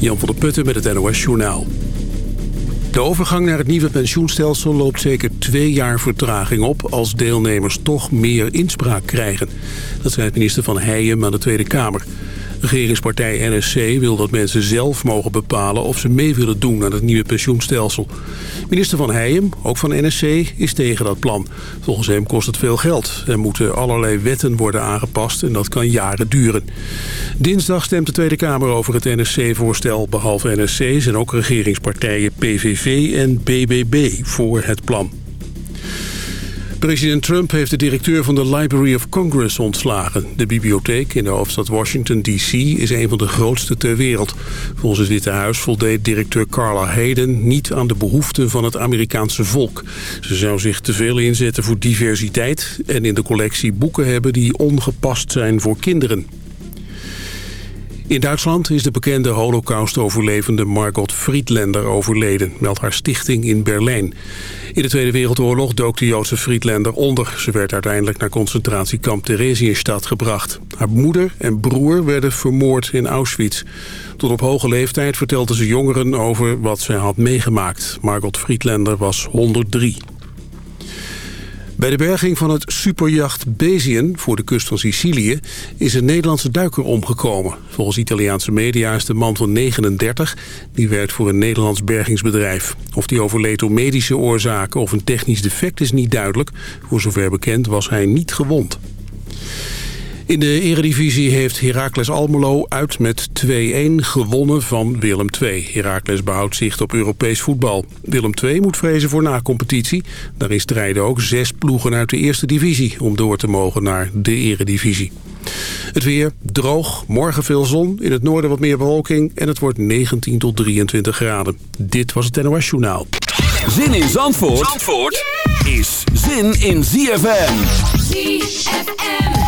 Jan van der Putten met het NOS Journaal. De overgang naar het nieuwe pensioenstelsel loopt zeker twee jaar vertraging op... als deelnemers toch meer inspraak krijgen. Dat zei het minister Van Heijem aan de Tweede Kamer. Regeringspartij NSC wil dat mensen zelf mogen bepalen of ze mee willen doen aan het nieuwe pensioenstelsel. Minister Van Heijem, ook van NSC, is tegen dat plan. Volgens hem kost het veel geld. Er moeten allerlei wetten worden aangepast en dat kan jaren duren. Dinsdag stemt de Tweede Kamer over het NSC-voorstel. Behalve NSC zijn ook regeringspartijen PVV en BBB voor het plan. President Trump heeft de directeur van de Library of Congress ontslagen. De bibliotheek in de hoofdstad Washington D.C. is een van de grootste ter wereld. Volgens het Witte Huis voldeed directeur Carla Hayden niet aan de behoeften van het Amerikaanse volk. Ze zou zich te veel inzetten voor diversiteit en in de collectie boeken hebben die ongepast zijn voor kinderen. In Duitsland is de bekende holocaust-overlevende Margot Friedlander overleden, meldt haar stichting in Berlijn. In de Tweede Wereldoorlog dook de Joodse Friedlander onder. Ze werd uiteindelijk naar concentratiekamp Theresienstadt gebracht. Haar moeder en broer werden vermoord in Auschwitz. Tot op hoge leeftijd vertelde ze jongeren over wat zij had meegemaakt. Margot Friedlander was 103. Bij de berging van het superjacht Bezien voor de kust van Sicilië is een Nederlandse duiker omgekomen. Volgens Italiaanse media is de man van 39, die werkt voor een Nederlands bergingsbedrijf. Of die overleed door medische oorzaken of een technisch defect is niet duidelijk. Voor zover bekend was hij niet gewond. In de eredivisie heeft Heracles Almelo uit met 2-1 gewonnen van Willem II. Heracles behoudt zicht op Europees voetbal. Willem II moet vrezen voor na-competitie. Daarin strijden ook zes ploegen uit de eerste divisie... om door te mogen naar de eredivisie. Het weer droog, morgen veel zon, in het noorden wat meer bewolking... en het wordt 19 tot 23 graden. Dit was het NOS Journaal. Zin in Zandvoort, Zandvoort is zin in ZFM. ZFM.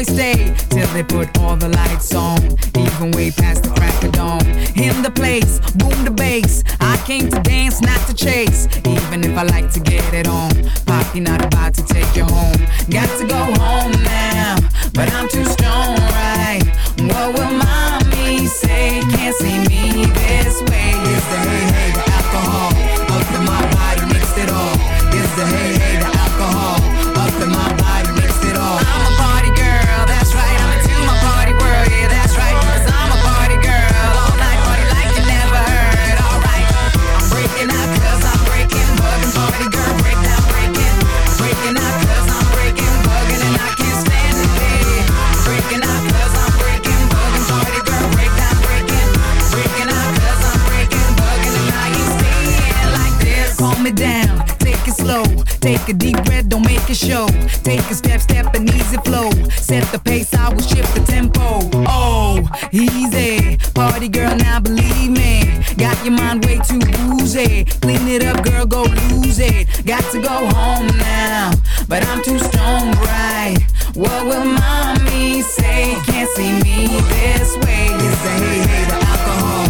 Always stay till they put all the lights on. Even way past the crack of dawn. In the place, boom the bass. I came to dance, not to chase. Even if I like to get it on. Poppy not about to take you home. Got to go home now, but I'm too strong, right? What will mommy say? Can't see me Take a deep breath, don't make it show. Take a step, step, and easy flow. Set the pace, I will shift the tempo. Oh, easy. Party girl, now believe me. Got your mind way too woozy. Clean it up, girl, go lose it. Got to go home now, but I'm too strong, right? What will mommy say? Can't see me this way. Hey, hey, the alcohol.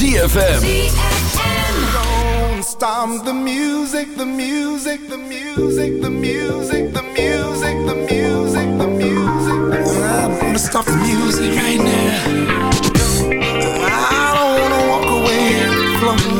ZFM. Don't stop the music, the music, the music, the music, the music, the music, the music. I'm gonna stop the music right now. I don't wanna walk away from